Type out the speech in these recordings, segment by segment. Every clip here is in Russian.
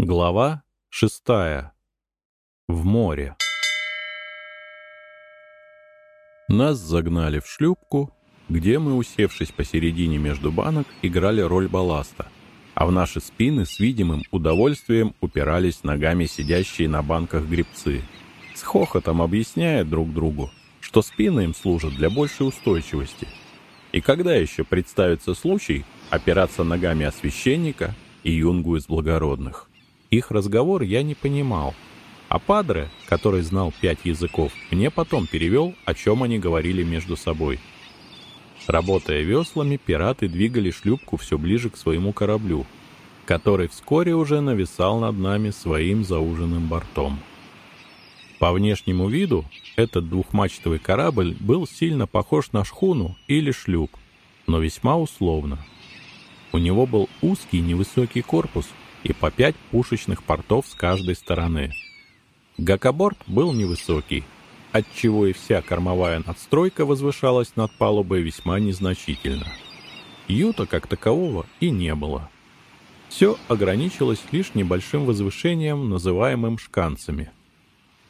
Глава шестая. В море. Нас загнали в шлюпку, где мы, усевшись посередине между банок, играли роль балласта, а в наши спины с видимым удовольствием упирались ногами сидящие на банках гребцы, с хохотом объясняя друг другу, что спины им служат для большей устойчивости. И когда еще представится случай опираться ногами о священника и юнгу из благородных? Их разговор я не понимал. А Падре, который знал пять языков, мне потом перевел, о чем они говорили между собой. Работая веслами, пираты двигали шлюпку все ближе к своему кораблю, который вскоре уже нависал над нами своим зауженным бортом. По внешнему виду этот двухмачтовый корабль был сильно похож на шхуну или шлюп, но весьма условно. У него был узкий невысокий корпус, и по пять пушечных портов с каждой стороны. Гакоборт был невысокий, отчего и вся кормовая надстройка возвышалась над палубой весьма незначительно. Юта как такового и не было. Все ограничилось лишь небольшим возвышением, называемым шканцами.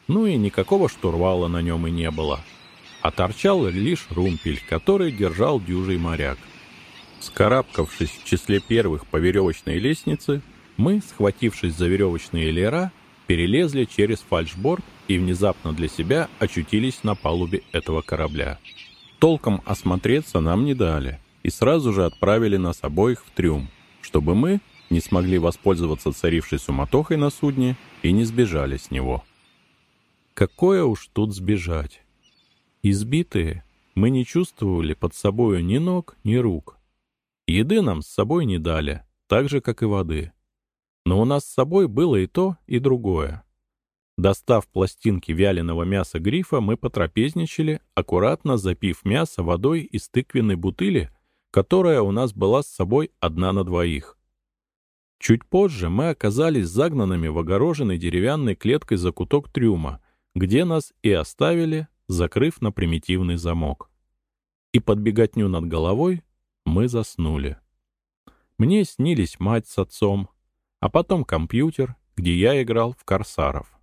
Ну и никакого штурвала на нем и не было, а торчал лишь румпель, который держал дюжий моряк. Скарабкавшись в числе первых по веревочной лестнице, мы, схватившись за веревочные леера, перелезли через фальшборд и внезапно для себя очутились на палубе этого корабля. Толком осмотреться нам не дали и сразу же отправили нас обоих в трюм, чтобы мы не смогли воспользоваться царившей суматохой на судне и не сбежали с него. Какое уж тут сбежать. Избитые, мы не чувствовали под собою ни ног, ни рук. Еды нам с собой не дали, так же, как и воды. Но у нас с собой было и то, и другое. Достав пластинки вяленого мяса грифа, мы потрапезничали, аккуратно запив мясо водой из тыквенной бутыли, которая у нас была с собой одна на двоих. Чуть позже мы оказались загнанными в огороженной деревянной клеткой закуток трюма, где нас и оставили, закрыв на примитивный замок. И под беготню над головой мы заснули. Мне снились мать с отцом, а потом компьютер, где я играл в корсаров.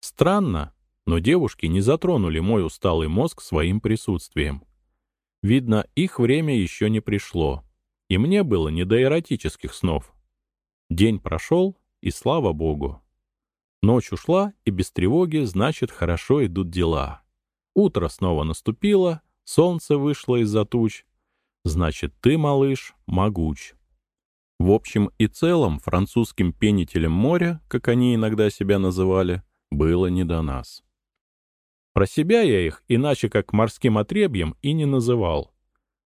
Странно, но девушки не затронули мой усталый мозг своим присутствием. Видно, их время еще не пришло, и мне было не до эротических снов. День прошел, и слава богу. Ночь ушла, и без тревоги, значит, хорошо идут дела. Утро снова наступило, солнце вышло из-за туч. Значит, ты, малыш, могуч. В общем и целом, французским пенителям моря, как они иногда себя называли, было не до нас. Про себя я их иначе как морским отребьем и не называл,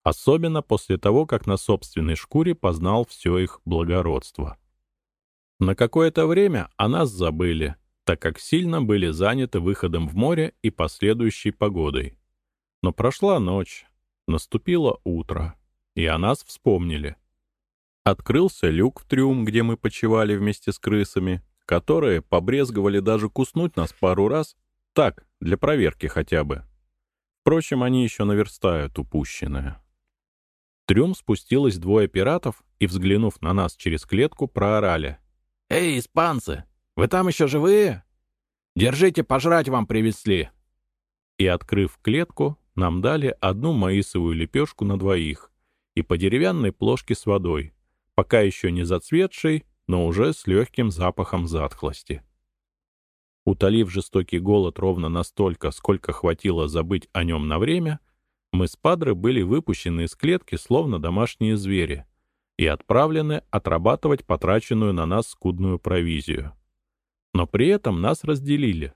особенно после того, как на собственной шкуре познал все их благородство. На какое-то время о нас забыли, так как сильно были заняты выходом в море и последующей погодой. Но прошла ночь, наступило утро, и о нас вспомнили. Открылся люк в трюм, где мы почивали вместе с крысами, которые побрезговали даже куснуть нас пару раз, так, для проверки хотя бы. Впрочем, они еще наверстают упущенное. В трюм спустилось двое пиратов и, взглянув на нас через клетку, проорали. «Эй, испанцы, вы там еще живые? Держите, пожрать вам привезли!» И, открыв клетку, нам дали одну маисовую лепешку на двоих и по деревянной плошке с водой, пока еще не зацветший, но уже с легким запахом затхлости. Утолив жестокий голод ровно настолько, сколько хватило забыть о нем на время, мы с Падре были выпущены из клетки, словно домашние звери, и отправлены отрабатывать потраченную на нас скудную провизию. Но при этом нас разделили.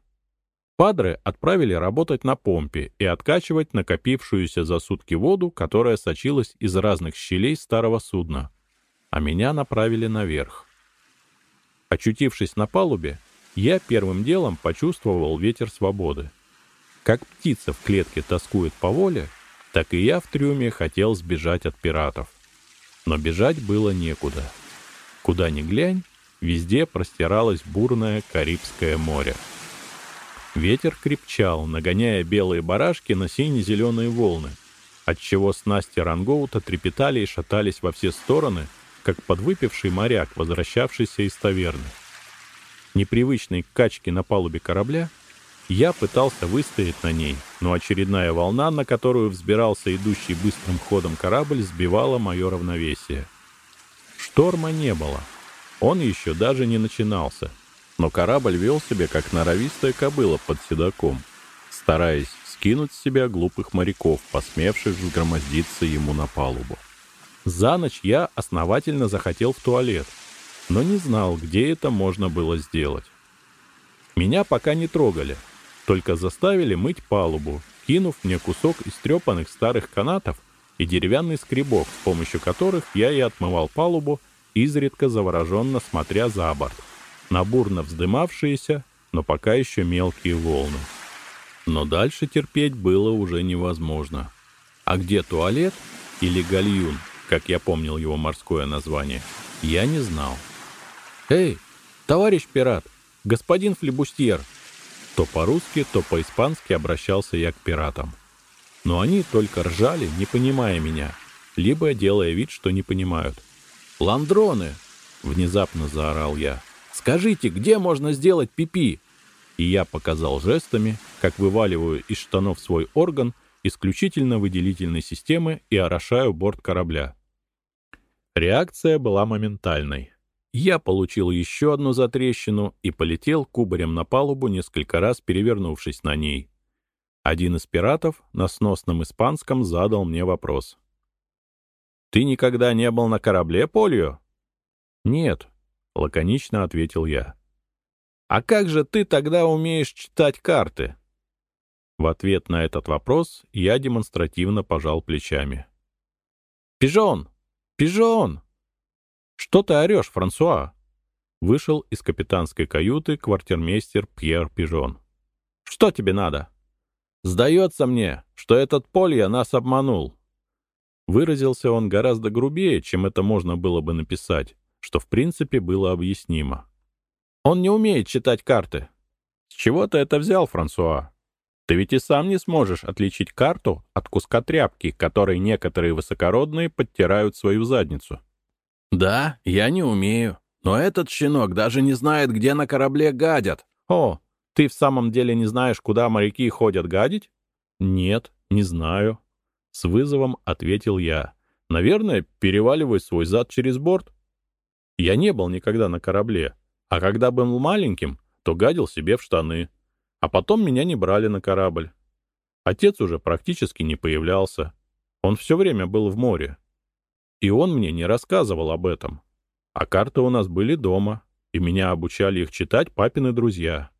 Падре отправили работать на помпе и откачивать накопившуюся за сутки воду, которая сочилась из разных щелей старого судна а меня направили наверх. Очутившись на палубе, я первым делом почувствовал ветер свободы. Как птица в клетке тоскует по воле, так и я в трюме хотел сбежать от пиратов. Но бежать было некуда. Куда ни глянь, везде простиралось бурное Карибское море. Ветер крепчал, нагоняя белые барашки на сине-зеленые волны, отчего снасти рангоута трепетали и шатались во все стороны — как подвыпивший моряк, возвращавшийся из таверны. непривычной к качке на палубе корабля, я пытался выстоять на ней, но очередная волна, на которую взбирался идущий быстрым ходом корабль, сбивала мое равновесие. Шторма не было. Он еще даже не начинался. Но корабль вел себя, как норовистая кобыла под седаком, стараясь скинуть с себя глупых моряков, посмевших взгромоздиться ему на палубу. За ночь я основательно захотел в туалет, но не знал, где это можно было сделать. Меня пока не трогали, только заставили мыть палубу, кинув мне кусок истрепанных старых канатов и деревянный скребок, с помощью которых я и отмывал палубу, изредка завороженно смотря за борт, на бурно вздымавшиеся, но пока еще мелкие волны. Но дальше терпеть было уже невозможно. А где туалет или гальюн, как я помнил его морское название, я не знал. «Эй, товарищ пират, господин флебустьер!» То по-русски, то по-испански обращался я к пиратам. Но они только ржали, не понимая меня, либо делая вид, что не понимают. «Ландроны!» — внезапно заорал я. «Скажите, где можно сделать пипи?» -пи? И я показал жестами, как вываливаю из штанов свой орган исключительно выделительной системы и орошаю борт корабля. Реакция была моментальной. Я получил еще одну затрещину и полетел кубарем на палубу, несколько раз перевернувшись на ней. Один из пиратов на сносном испанском задал мне вопрос. «Ты никогда не был на корабле, Полио?» «Нет», — лаконично ответил я. «А как же ты тогда умеешь читать карты?» В ответ на этот вопрос я демонстративно пожал плечами. «Пижон! Пижон!» «Что ты орешь, Франсуа?» Вышел из капитанской каюты квартирмейстер Пьер Пижон. «Что тебе надо?» «Сдается мне, что этот Полья нас обманул». Выразился он гораздо грубее, чем это можно было бы написать, что в принципе было объяснимо. «Он не умеет читать карты». «С чего ты это взял, Франсуа?» Ты ведь и сам не сможешь отличить карту от куска тряпки, которой некоторые высокородные подтирают свою задницу. «Да, я не умею. Но этот щенок даже не знает, где на корабле гадят». «О, ты в самом деле не знаешь, куда моряки ходят гадить?» «Нет, не знаю», — с вызовом ответил я. «Наверное, переваливаю свой зад через борт. Я не был никогда на корабле, а когда был маленьким, то гадил себе в штаны. А потом меня не брали на корабль. Отец уже практически не появлялся. Он все время был в море. И он мне не рассказывал об этом. А карты у нас были дома, и меня обучали их читать папины друзья.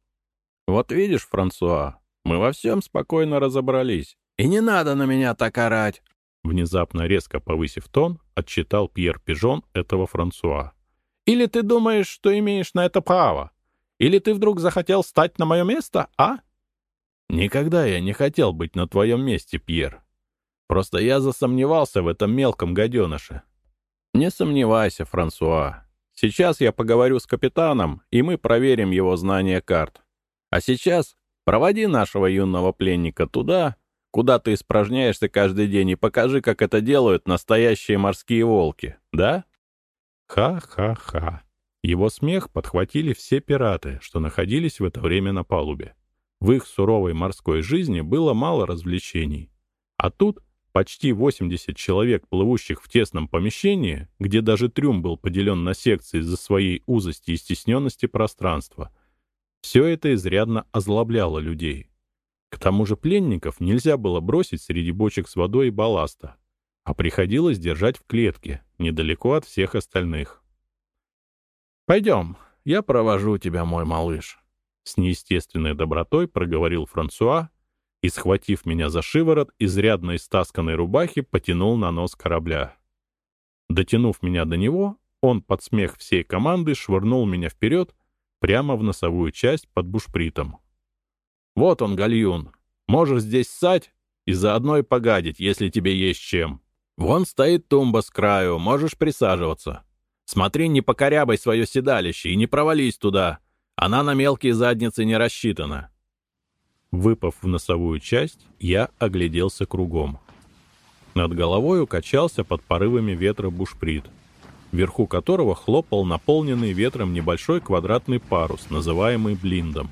Вот видишь, Франсуа, мы во всем спокойно разобрались. И не надо на меня так орать. Внезапно резко повысив тон, отчитал Пьер Пижон этого Франсуа. «Или ты думаешь, что имеешь на это право? Или ты вдруг захотел стать на мое место, а?» «Никогда я не хотел быть на твоем месте, Пьер. Просто я засомневался в этом мелком гаденыше. Не сомневайся, Франсуа. Сейчас я поговорю с капитаном, и мы проверим его знание карт. А сейчас проводи нашего юного пленника туда, куда ты испражняешься каждый день, и покажи, как это делают настоящие морские волки, да? Ха-ха-ха. Его смех подхватили все пираты, что находились в это время на палубе. В их суровой морской жизни было мало развлечений. А тут Почти 80 человек, плывущих в тесном помещении, где даже трюм был поделен на секции из-за своей узости и стесненности пространства. Все это изрядно озлобляло людей. К тому же пленников нельзя было бросить среди бочек с водой и балласта, а приходилось держать в клетке, недалеко от всех остальных. «Пойдем, я провожу тебя, мой малыш», — с неестественной добротой проговорил Франсуа, и, схватив меня за шиворот, изрядно истасканной рубахи потянул на нос корабля. Дотянув меня до него, он под смех всей команды швырнул меня вперед, прямо в носовую часть под бушпритом. «Вот он, гальюн. Можешь здесь ссать и заодно и погадить, если тебе есть чем. Вон стоит тумба с краю, можешь присаживаться. Смотри, не покорябай свое седалище и не провались туда. Она на мелкие задницы не рассчитана. Выпав в носовую часть, я огляделся кругом. Над головой укачался под порывами ветра бушприт. вверху которого хлопал наполненный ветром небольшой квадратный парус, называемый блиндом.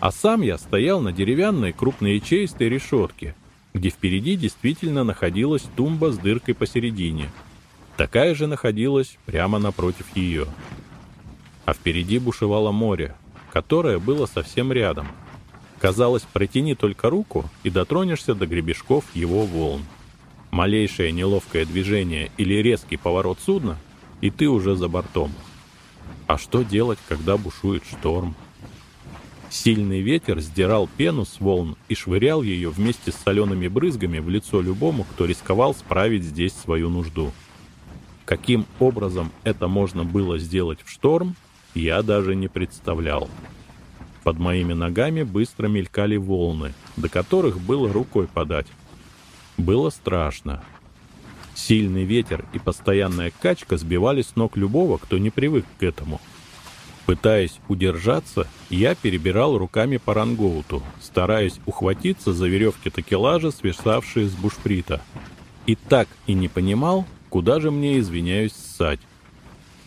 А сам я стоял на деревянной крупноячеистой решетке, где впереди действительно находилась тумба с дыркой посередине. Такая же находилась прямо напротив ее. А впереди бушевало море, которое было совсем рядом. Казалось, протяни только руку и дотронешься до гребешков его волн. Малейшее неловкое движение или резкий поворот судна, и ты уже за бортом. А что делать, когда бушует шторм? Сильный ветер сдирал пену с волн и швырял ее вместе с солеными брызгами в лицо любому, кто рисковал справить здесь свою нужду. Каким образом это можно было сделать в шторм, я даже не представлял. Под моими ногами быстро мелькали волны, до которых было рукой подать. Было страшно. Сильный ветер и постоянная качка сбивали с ног любого, кто не привык к этому. Пытаясь удержаться, я перебирал руками по рангоуту, стараясь ухватиться за веревки такелажа, свисавшие с бушприта. И так и не понимал, куда же мне, извиняюсь, ссать.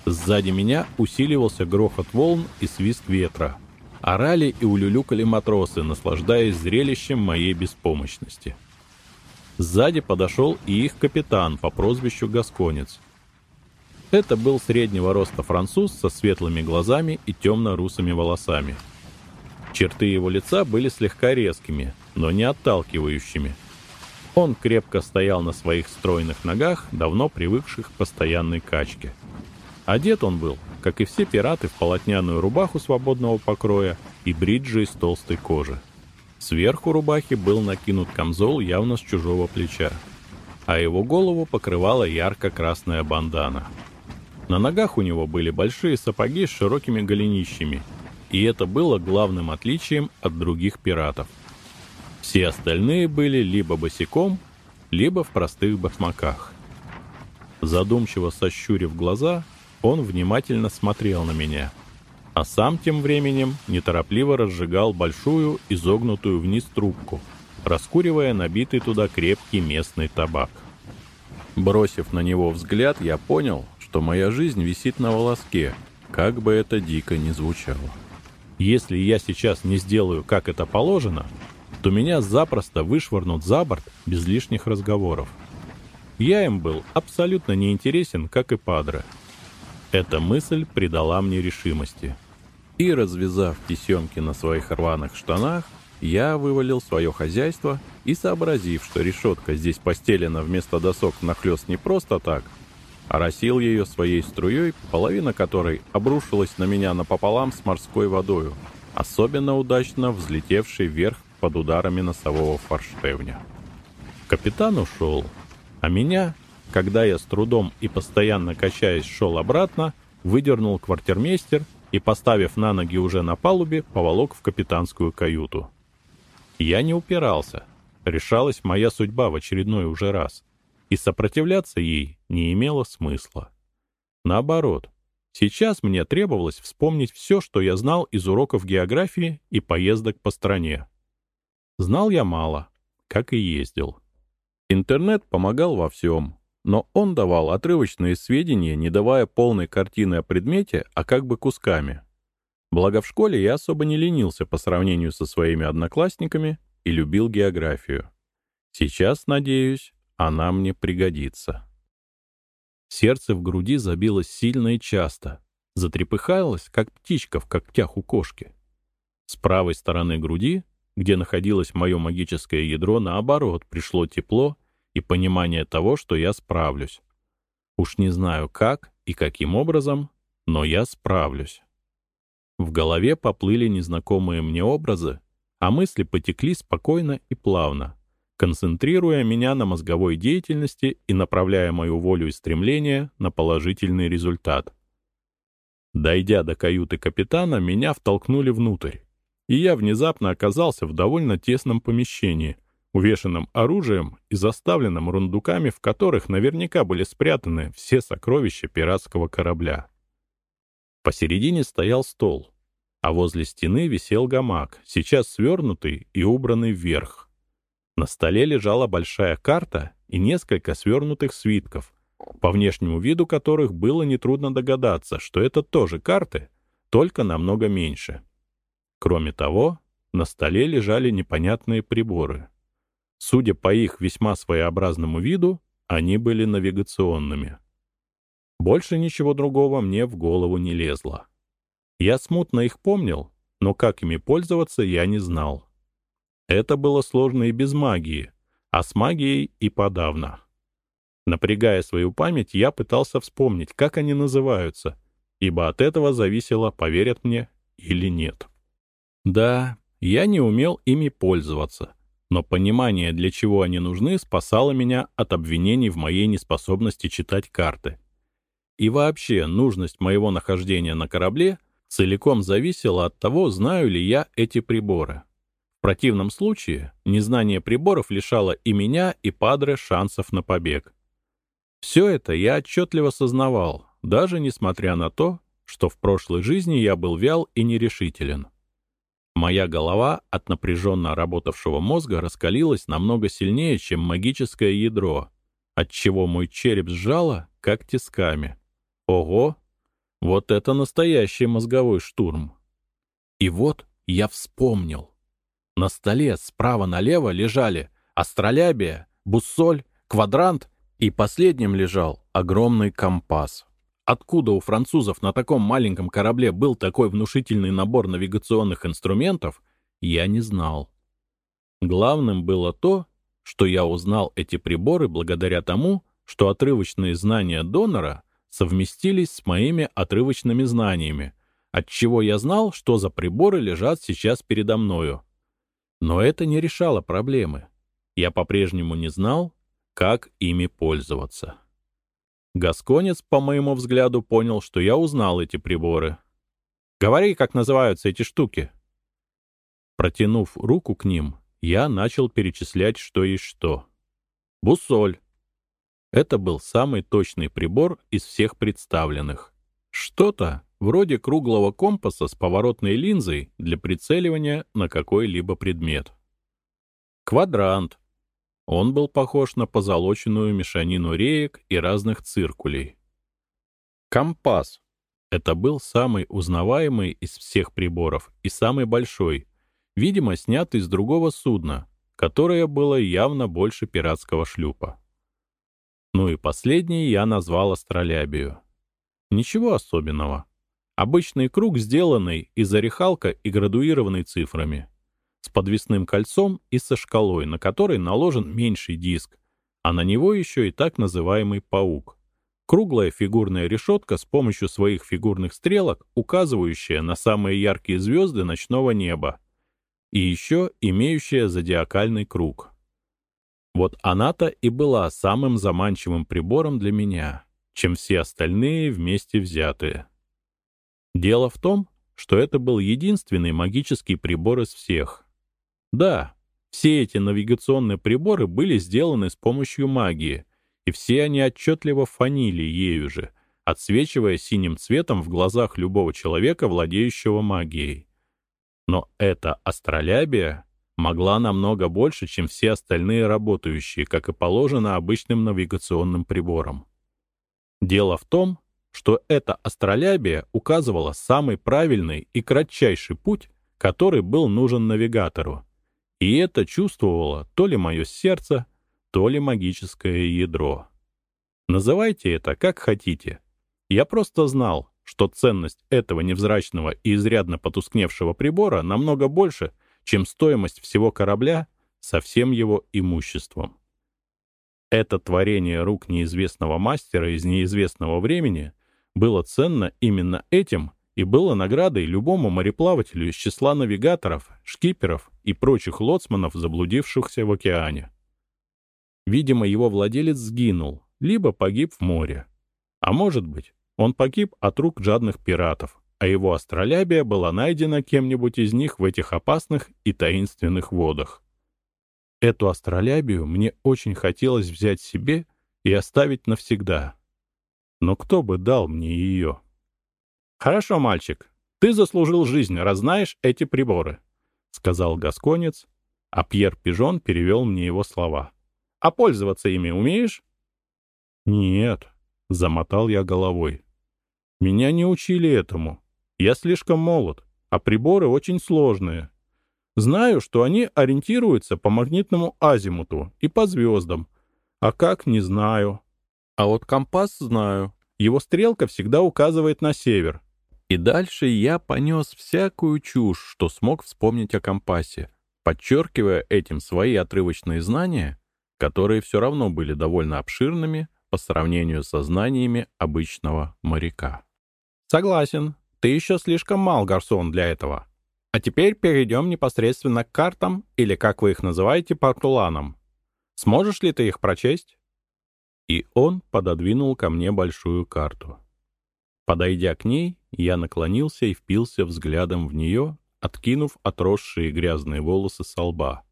Сзади меня усиливался грохот волн и свист ветра. Орали и улюлюкали матросы, наслаждаясь зрелищем моей беспомощности. Сзади подошел и их капитан по прозвищу Гасконец. Это был среднего роста француз со светлыми глазами и темно-русыми волосами. Черты его лица были слегка резкими, но не отталкивающими. Он крепко стоял на своих стройных ногах, давно привыкших к постоянной качке. Одет он был, как и все пираты, в полотняную рубаху свободного покроя и бриджи из толстой кожи. Сверху рубахи был накинут камзол явно с чужого плеча, а его голову покрывала ярко-красная бандана. На ногах у него были большие сапоги с широкими голенищами, и это было главным отличием от других пиратов. Все остальные были либо босиком, либо в простых башмаках. Задумчиво сощурив глаза, он внимательно смотрел на меня, а сам тем временем неторопливо разжигал большую изогнутую вниз трубку, раскуривая набитый туда крепкий местный табак. Бросив на него взгляд, я понял, что моя жизнь висит на волоске, как бы это дико ни звучало. Если я сейчас не сделаю, как это положено, то меня запросто вышвырнут за борт без лишних разговоров. Я им был абсолютно неинтересен, как и Падре. Эта мысль придала мне решимости. И, развязав тесемки на своих рваных штанах, я вывалил свое хозяйство и, сообразив, что решетка здесь постелена вместо досок нахлест не просто так, оросил ее своей струей, половина которой обрушилась на меня напополам с морской водою, особенно удачно взлетевшей вверх под ударами носового форштевня. Капитан ушел, а меня когда я с трудом и постоянно качаясь шел обратно, выдернул квартирмейстер и, поставив на ноги уже на палубе, поволок в капитанскую каюту. Я не упирался. Решалась моя судьба в очередной уже раз. И сопротивляться ей не имело смысла. Наоборот, сейчас мне требовалось вспомнить все, что я знал из уроков географии и поездок по стране. Знал я мало, как и ездил. Интернет помогал во всем, но он давал отрывочные сведения, не давая полной картины о предмете, а как бы кусками. Благо в школе я особо не ленился по сравнению со своими одноклассниками и любил географию. Сейчас, надеюсь, она мне пригодится. Сердце в груди забилось сильно и часто, затрепыхалось, как птичка в когтях у кошки. С правой стороны груди, где находилось мое магическое ядро, наоборот, пришло тепло и понимание того, что я справлюсь. Уж не знаю как и каким образом, но я справлюсь. В голове поплыли незнакомые мне образы, а мысли потекли спокойно и плавно, концентрируя меня на мозговой деятельности и направляя мою волю и стремление на положительный результат. Дойдя до каюты капитана, меня втолкнули внутрь, и я внезапно оказался в довольно тесном помещении — увешанным оружием и заставленным рундуками, в которых наверняка были спрятаны все сокровища пиратского корабля. Посередине стоял стол, а возле стены висел гамак, сейчас свернутый и убранный вверх. На столе лежала большая карта и несколько свернутых свитков, по внешнему виду которых было нетрудно догадаться, что это тоже карты, только намного меньше. Кроме того, на столе лежали непонятные приборы. Судя по их весьма своеобразному виду, они были навигационными. Больше ничего другого мне в голову не лезло. Я смутно их помнил, но как ими пользоваться я не знал. Это было сложно и без магии, а с магией и подавно. Напрягая свою память, я пытался вспомнить, как они называются, ибо от этого зависело, поверят мне или нет. Да, я не умел ими пользоваться, но понимание, для чего они нужны, спасало меня от обвинений в моей неспособности читать карты. И вообще, нужность моего нахождения на корабле целиком зависела от того, знаю ли я эти приборы. В противном случае, незнание приборов лишало и меня, и Падре шансов на побег. Все это я отчетливо сознавал, даже несмотря на то, что в прошлой жизни я был вял и нерешителен. Моя голова от напряженно работавшего мозга раскалилась намного сильнее, чем магическое ядро, отчего мой череп сжало, как тисками. Ого! Вот это настоящий мозговой штурм. И вот я вспомнил. На столе справа налево лежали астролябия, буссоль, квадрант и последним лежал огромный компас. Откуда у французов на таком маленьком корабле был такой внушительный набор навигационных инструментов, я не знал. Главным было то, что я узнал эти приборы благодаря тому, что отрывочные знания донора совместились с моими отрывочными знаниями, отчего я знал, что за приборы лежат сейчас передо мною. Но это не решало проблемы. Я по-прежнему не знал, как ими пользоваться. Гасконец, по моему взгляду, понял, что я узнал эти приборы. «Говори, как называются эти штуки». Протянув руку к ним, я начал перечислять, что есть что. Буссоль. Это был самый точный прибор из всех представленных. Что-то вроде круглого компаса с поворотной линзой для прицеливания на какой-либо предмет. Квадрант он был похож на позолоченную мешанину реек и разных циркулей. Компас. Это был самый узнаваемый из всех приборов и самый большой, видимо, снятый с другого судна, которое было явно больше пиратского шлюпа. Ну и последний я назвал астролябию. Ничего особенного. Обычный круг, сделанный из орехалка и градуированный цифрами с подвесным кольцом и со шкалой, на которой наложен меньший диск, а на него еще и так называемый паук. Круглая фигурная решетка с помощью своих фигурных стрелок, указывающая на самые яркие звезды ночного неба, и еще имеющая зодиакальный круг. Вот она-то и была самым заманчивым прибором для меня, чем все остальные вместе взятые. Дело в том, что это был единственный магический прибор из всех — да, все эти навигационные приборы были сделаны с помощью магии, и все они отчетливо фанили ею же, отсвечивая синим цветом в глазах любого человека, владеющего магией. Но эта астролябия могла намного больше, чем все остальные работающие, как и положено обычным навигационным приборам. Дело в том, что эта астролябия указывала самый правильный и кратчайший путь, который был нужен навигатору, и это чувствовало то ли мое сердце, то ли магическое ядро. Называйте это как хотите. Я просто знал, что ценность этого невзрачного и изрядно потускневшего прибора намного больше, чем стоимость всего корабля со всем его имуществом. Это творение рук неизвестного мастера из неизвестного времени было ценно именно этим и было наградой любому мореплавателю из числа навигаторов, шкиперов и прочих лоцманов, заблудившихся в океане. Видимо, его владелец сгинул, либо погиб в море. А может быть, он погиб от рук жадных пиратов, а его астролябия была найдена кем-нибудь из них в этих опасных и таинственных водах. Эту астролябию мне очень хотелось взять себе и оставить навсегда. Но кто бы дал мне ее? «Хорошо, мальчик, ты заслужил жизнь, раз знаешь эти приборы», — сказал Гасконец, а Пьер Пижон перевел мне его слова. «А пользоваться ими умеешь?» «Нет», Замотал я головой. Меня не учили этому. Я слишком молод, а приборы очень сложные. Знаю, что они ориентируются по магнитному азимуту и по звездам. А как, не знаю. А вот компас знаю. Его стрелка всегда указывает на север. И дальше я понес всякую чушь, что смог вспомнить о компасе, подчеркивая этим свои отрывочные знания, которые все равно были довольно обширными по сравнению со знаниями обычного моряка. «Согласен, ты еще слишком мал, Гарсон, для этого. А теперь перейдем непосредственно к картам, или, как вы их называете, портуланам. Сможешь ли ты их прочесть?» И он пододвинул ко мне большую карту. Подойдя к ней, я наклонился и впился взглядом в нее, откинув отросшие грязные волосы со лба.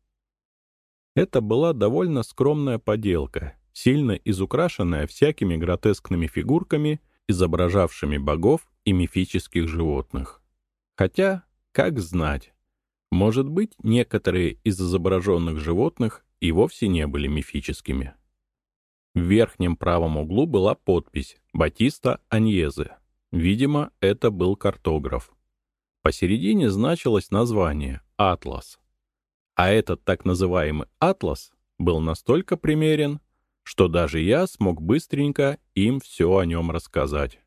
Это была довольно скромная поделка, сильно изукрашенная всякими гротескными фигурками, изображавшими богов и мифических животных. Хотя, как знать, может быть, некоторые из изображенных животных и вовсе не были мифическими. В верхнем правом углу была подпись «Батиста Аньезе». Видимо, это был картограф. Посередине значилось название «Атлас». А этот так называемый «Атлас» был настолько примерен, что даже я смог быстренько им все о нем рассказать.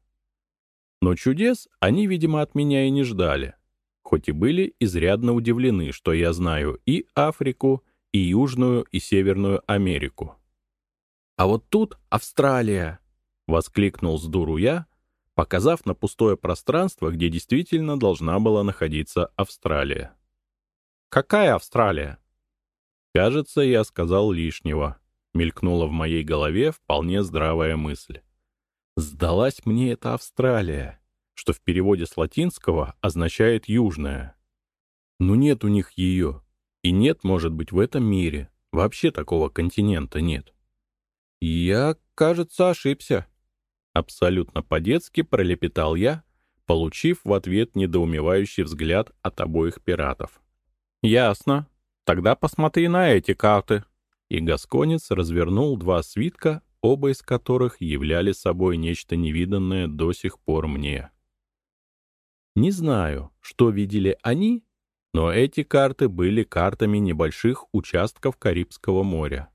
Но чудес они, видимо, от меня и не ждали, хоть и были изрядно удивлены, что я знаю и Африку, и Южную, и Северную Америку. «А вот тут Австралия!» — воскликнул с дуру я, показав на пустое пространство, где действительно должна была находиться Австралия. «Какая Австралия?» «Кажется, я сказал лишнего», — мелькнула в моей голове вполне здравая мысль. «Сдалась мне эта Австралия, что в переводе с латинского означает «южная». Но нет у них ее, и нет, может быть, в этом мире. Вообще такого континента нет. «Я, кажется, ошибся». Абсолютно по-детски пролепетал я, получив в ответ недоумевающий взгляд от обоих пиратов. «Ясно. Тогда посмотри на эти карты». И Гасконец развернул два свитка, оба из которых являли собой нечто невиданное до сих пор мне. Не знаю, что видели они, но эти карты были картами небольших участков Карибского моря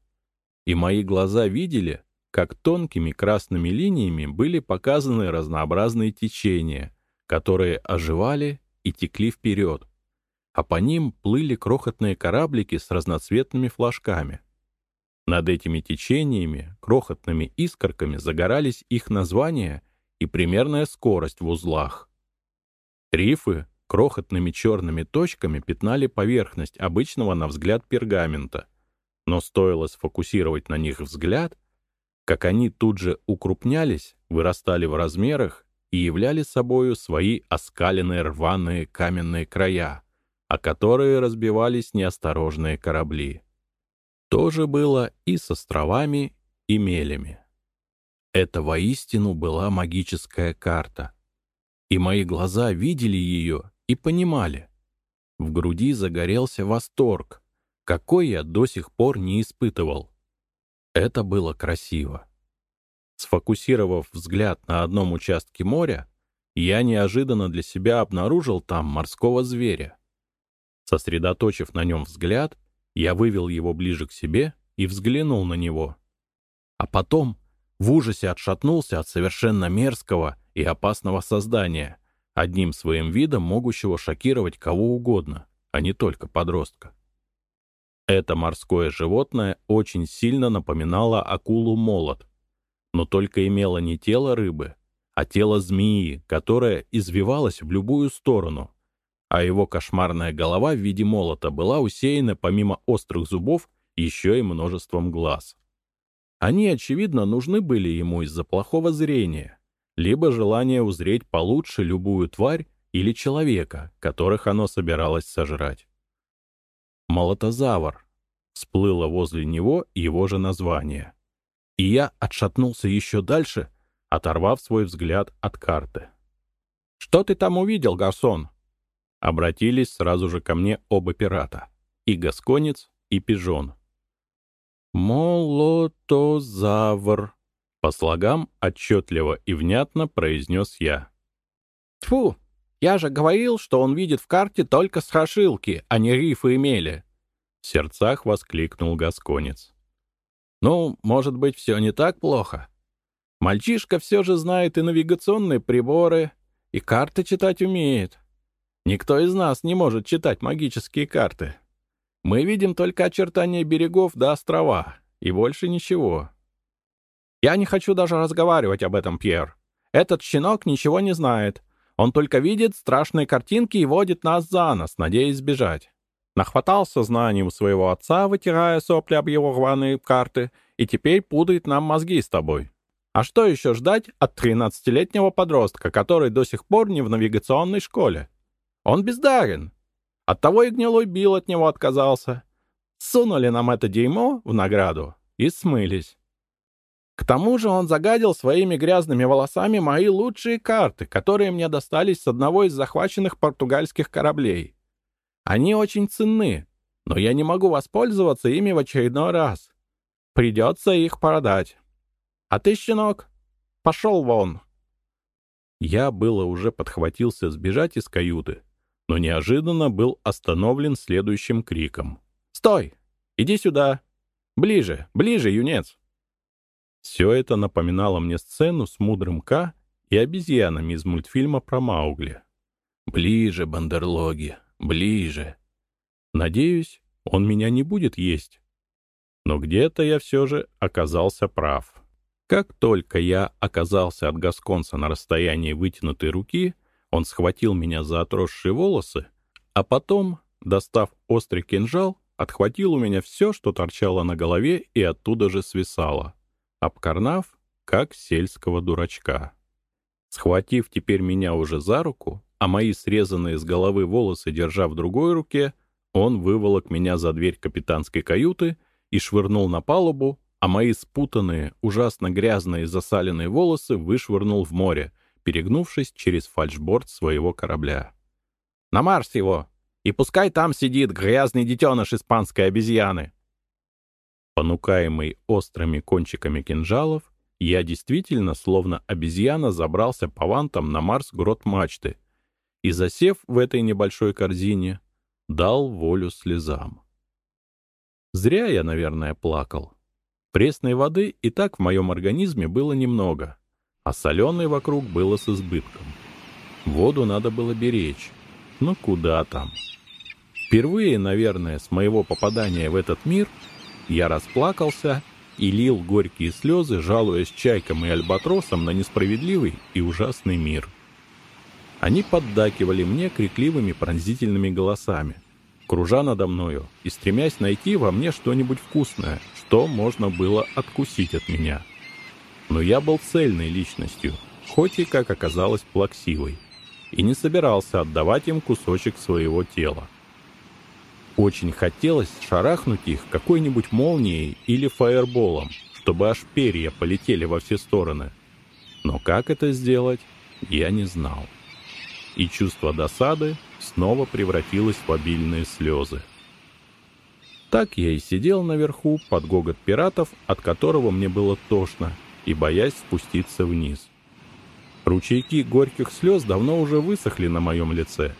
и мои глаза видели, как тонкими красными линиями были показаны разнообразные течения, которые оживали и текли вперед, а по ним плыли крохотные кораблики с разноцветными флажками. Над этими течениями, крохотными искорками загорались их названия и примерная скорость в узлах. Трифы крохотными черными точками пятнали поверхность обычного на взгляд пергамента — но стоило сфокусировать на них взгляд, как они тут же укрупнялись, вырастали в размерах и являли собою свои оскаленные рваные каменные края, о которые разбивались неосторожные корабли. То же было и с островами и мелями. Это воистину была магическая карта. И мои глаза видели ее и понимали. В груди загорелся восторг — какой я до сих пор не испытывал. Это было красиво. Сфокусировав взгляд на одном участке моря, я неожиданно для себя обнаружил там морского зверя. Сосредоточив на нем взгляд, я вывел его ближе к себе и взглянул на него. А потом в ужасе отшатнулся от совершенно мерзкого и опасного создания, одним своим видом могущего шокировать кого угодно, а не только подростка. Это морское животное очень сильно напоминало акулу-молот, но только имело не тело рыбы, а тело змеи, которая извивалась в любую сторону, а его кошмарная голова в виде молота была усеяна помимо острых зубов еще и множеством глаз. Они, очевидно, нужны были ему из-за плохого зрения, либо желания узреть получше любую тварь или человека, которых оно собиралось сожрать. Молотозавр. Всплыло возле него его же название. И я отшатнулся еще дальше, оторвав свой взгляд от карты. «Что ты там увидел, Гарсон?» Обратились сразу же ко мне оба пирата. И Гасконец, и Пижон. «Молотозавр», — По слогам отчетливо и внятно произнес я. Тьфу, я же говорил, что он видит в карте только страшилки, а не рифы и мели. В сердцах воскликнул Гасконец. Ну, может быть, все не так плохо. Мальчишка все же знает и навигационные приборы, и карты читать умеет. Никто из нас не может читать магические карты. Мы видим только очертания берегов до острова, и больше ничего. Я не хочу даже разговаривать об этом, Пьер. Этот щенок ничего не знает. Он только видит страшные картинки и водит нас за нос, надеясь сбежать. Нахватался знанием своего отца, вытирая сопли об его рваные карты, и теперь путает нам мозги с тобой. А что еще ждать от 13-летнего подростка, который до сих пор не в навигационной школе? Он бездарен. Оттого и гнилой Билл от него отказался. Сунули нам это дерьмо в награду и смылись. К тому же он загадил своими грязными волосами мои лучшие карты, которые мне достались с одного из захваченных португальских кораблей. Они очень ценны, но я не могу воспользоваться ими в очередной раз. Придется их продать. А ты, щенок, пошел вон. Я было уже подхватился сбежать из каюты, но неожиданно был остановлен следующим криком. «Стой! Иди сюда! Ближе, ближе, юнец!» Все это напоминало мне сцену с мудрым К и обезьянами из мультфильма про Маугли. «Ближе, бандерлоги, ближе!» Надеюсь, он меня не будет есть. Но где-то я все же оказался прав. Как только я оказался от Гасконца на расстоянии вытянутой руки, он схватил меня за отросшие волосы, а потом, достав острый кинжал, отхватил у меня все, что торчало на голове и оттуда же свисало, обкорнав, как сельского дурачка. Схватив теперь меня уже за руку, а мои срезанные с головы волосы держа в другой руке, он выволок меня за дверь капитанской каюты и швырнул на палубу, а мои спутанные, ужасно грязные засаленные волосы вышвырнул в море, перегнувшись через фальшборд своего корабля. «На Марс его! И пускай там сидит грязный детеныш испанской обезьяны!» Понукаемый острыми кончиками кинжалов, я действительно, словно обезьяна, забрался по вантам на Марс грот мачты и, засев в этой небольшой корзине, дал волю слезам. Зря я, наверное, плакал. Пресной воды и так в моем организме было немного, а соленой вокруг было с избытком. Воду надо было беречь. Ну куда там? Впервые, наверное, с моего попадания в этот мир я расплакался и лил горькие слезы, жалуясь чайкам и альбатросам на несправедливый и ужасный мир. Они поддакивали мне крикливыми пронзительными голосами, кружа надо мною и стремясь найти во мне что-нибудь вкусное, что можно было откусить от меня. Но я был цельной личностью, хоть и, как оказалось, плаксивой, и не собирался отдавать им кусочек своего тела. Очень хотелось шарахнуть их какой-нибудь молнией или фаерболом, чтобы аж перья полетели во все стороны. Но как это сделать, я не знал. И чувство досады снова превратилось в обильные слезы. Так я и сидел наверху под гогот пиратов, от которого мне было тошно, и боясь спуститься вниз. Ручейки горьких слез давно уже высохли на моем лице,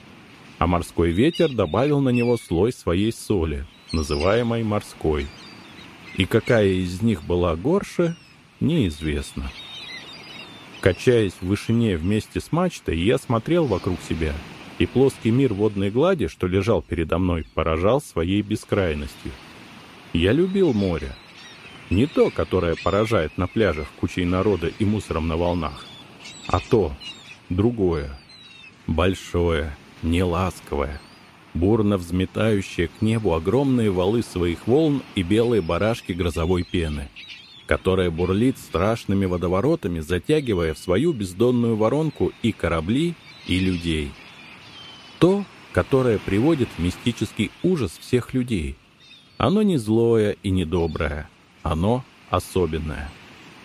а морской ветер добавил на него слой своей соли, называемой морской. И какая из них была горше, неизвестно. Качаясь в вышине вместе с мачтой, я смотрел вокруг себя — и плоский мир водной глади, что лежал передо мной, поражал своей бескрайностью. Я любил море. Не то, которое поражает на пляжах кучей народа и мусором на волнах, а то, другое, большое, неласковое, бурно взметающее к небу огромные валы своих волн и белые барашки грозовой пены, которая бурлит страшными водоворотами, затягивая в свою бездонную воронку и корабли, и людей — то, которое приводит в мистический ужас всех людей. Оно не злое и не доброе, оно особенное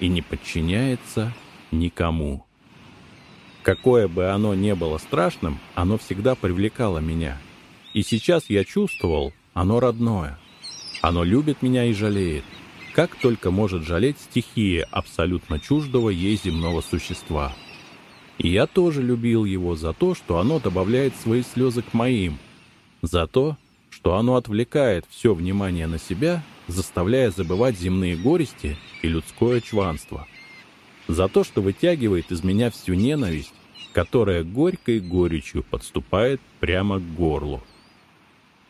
и не подчиняется никому. Какое бы оно ни было страшным, оно всегда привлекало меня. И сейчас я чувствовал, оно родное. Оно любит меня и жалеет. как только может жалеть стихия абсолютно чуждого ей земного существа. И я тоже любил его за то, что оно добавляет свои слезы к моим, за то, что оно отвлекает все внимание на себя, заставляя забывать земные горести и людское чванство, за то, что вытягивает из меня всю ненависть, которая горькой горечью подступает прямо к горлу.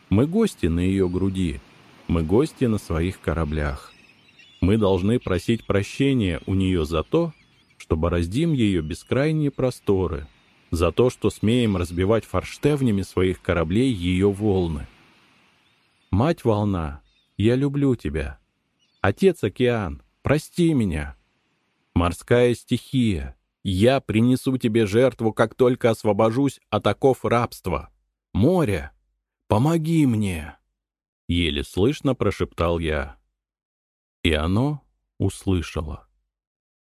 Мы гости на ее груди, мы гости на своих кораблях. Мы должны просить прощения у нее за то, что бороздим ее бескрайние просторы, за то, что смеем разбивать форштевнями своих кораблей ее волны. Мать-волна, я люблю тебя. Отец-океан, прости меня. Морская стихия, я принесу тебе жертву, как только освобожусь от оков рабства. Море, помоги мне!» Еле слышно прошептал я. И оно услышало.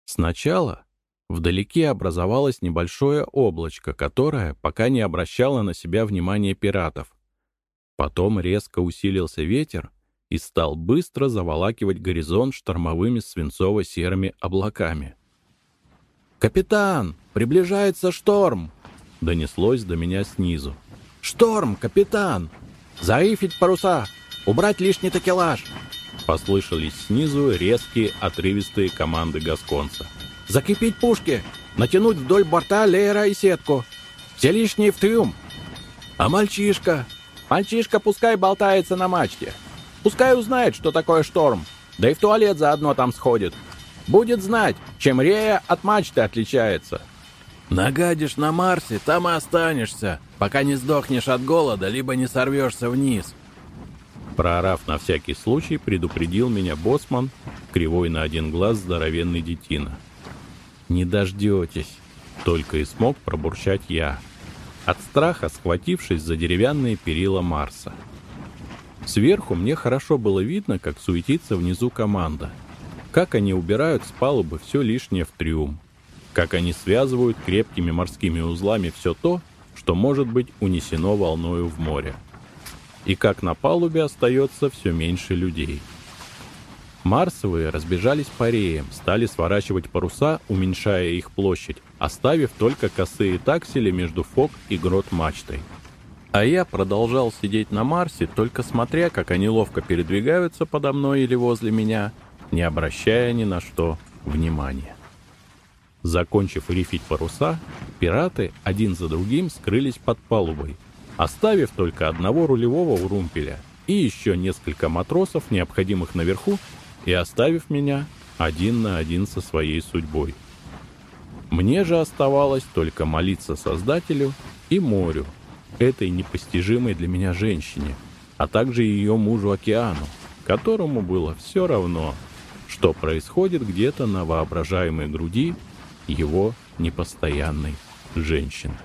Сначала вдалеке образовалось небольшое облачко, которое пока не обращало на себя внимания пиратов. Потом резко усилился ветер и стал быстро заволакивать горизонт штормовыми свинцово-серыми облаками. «Капитан, приближается шторм!» — донеслось до меня снизу. «Шторм, капитан! Заифить паруса! Убрать лишний такелаж!» Послышались снизу резкие отрывистые команды Гасконца. «Закипить пушки! Натянуть вдоль борта леера и сетку! Все лишние в трюм!» «А мальчишка? Мальчишка пускай болтается на мачте! Пускай узнает, что такое шторм! Да и в туалет заодно там сходит! Будет знать, чем Рея от мачты отличается!» «Нагадишь на Марсе, там и останешься, пока не сдохнешь от голода, либо не сорвешься вниз!» Проорав на всякий случай, предупредил меня боссман, кривой на один глаз здоровенный детина. «Не дождетесь!» — только и смог пробурчать я, от страха схватившись за деревянные перила Марса. Сверху мне хорошо было видно, как суетится внизу команда, как они убирают с палубы все лишнее в трюм, как они связывают крепкими морскими узлами все то, что может быть унесено волною в море и как на палубе остается все меньше людей. Марсовые разбежались по реям, стали сворачивать паруса, уменьшая их площадь, оставив только косые таксели между фок и грот мачтой. А я продолжал сидеть на Марсе, только смотря, как они ловко передвигаются подо мной или возле меня, не обращая ни на что внимания. Закончив рифить паруса, пираты один за другим скрылись под палубой, оставив только одного рулевого у румпеля и еще несколько матросов, необходимых наверху, и оставив меня один на один со своей судьбой. Мне же оставалось только молиться Создателю и морю, этой непостижимой для меня женщине, а также ее мужу Океану, которому было все равно, что происходит где-то на воображаемой груди его непостоянной женщины.